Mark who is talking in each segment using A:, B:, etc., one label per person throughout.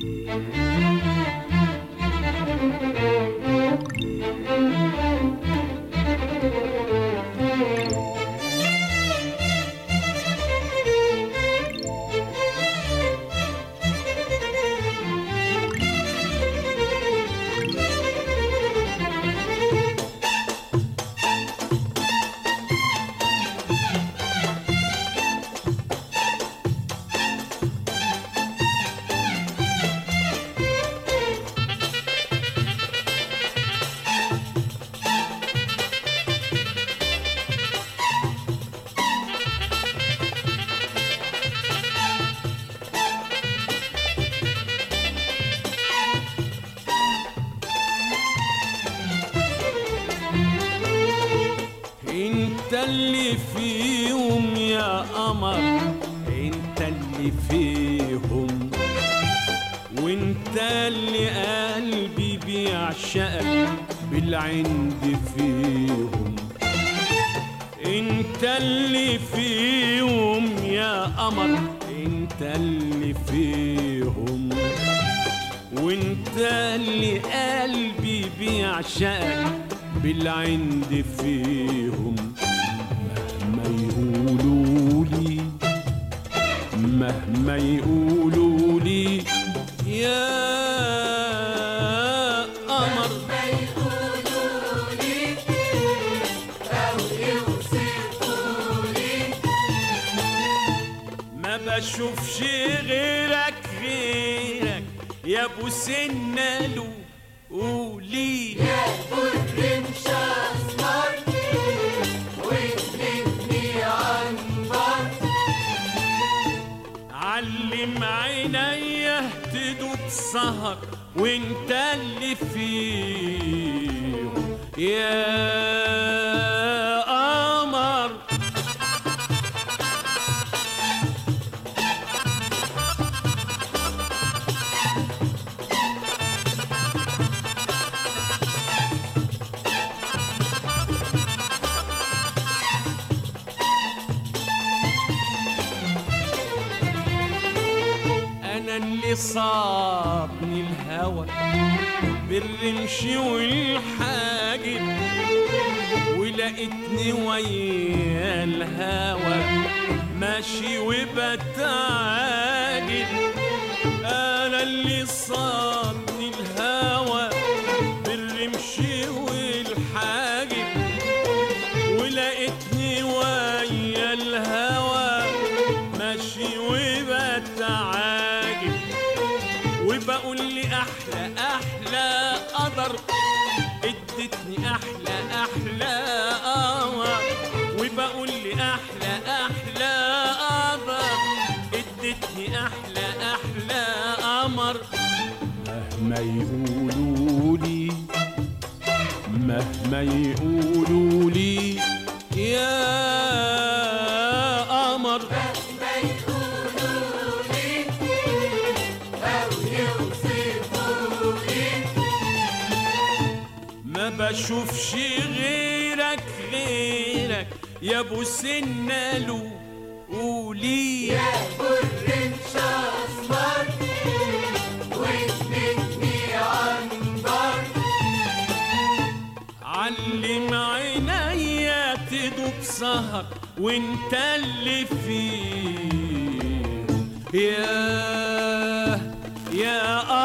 A: انت اللي فيهم يا قمر انت اللي فيهم؟ وانت اللي قلبي بيعشقك بالعند فيهم؟ انت اللي فيهم يا قمر انت اللي فيهم؟ وانت اللي قلبي بيعشقك بالعند فيهم؟ مهما يقولوا لي يا قمر.
B: ما يقولوا لي أو يوصفوا لي
A: ما بشوفش غيرك غيرك. يا أبو سنالو قولي
B: يا الرمش أسمر
A: تدوب سهر وانت اللي فيهم يا اللي صابني الهوى بالرمش والحاجب ولقيتني ويا الهوى ماشي وبتعاجب أنا اللي صابني الهوى بالرمش والحاجب ولقيتني ويا الهوى ماشي وبتعاجب وبقول لي أحلى أحلى قدر. ادتني أحلى أحلى قمر وبقول لي أحلى أحلى قدر. ادتني أحلى أحلى قمر. مهما يقولوا لي مهما يقولوا لي يا بشوفش غيرك غيرك يا أبو سنالو قولي.
B: يا أسمر وابنتني عنبر
A: علم عينيا تدوب سهر وانت اللي فيه. يا يا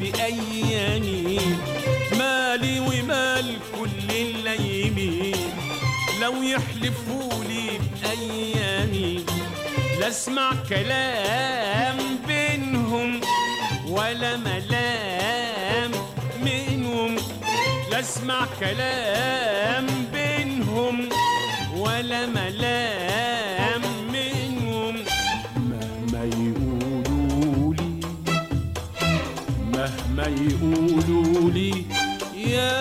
A: لي بأيامي مالي ومال كل الليمين لو يحلفوا لي بأيامي لا أسمع كلام بينهم ولا ملام منهم. لا أسمع كلام بينهم ولا ملام مهما يقولوا لي. يا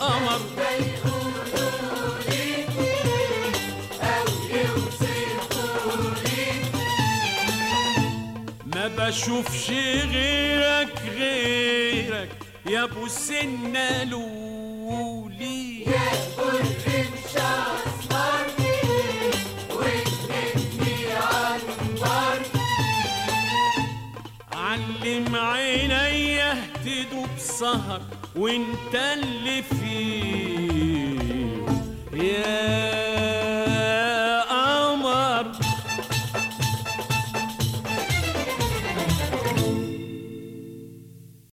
A: قمر.
B: ما
A: ما بشوفش غيرك غيرك. يا أبو سنة لولي
B: يا الرمش أسمر
A: سهر وانت اللي فيه.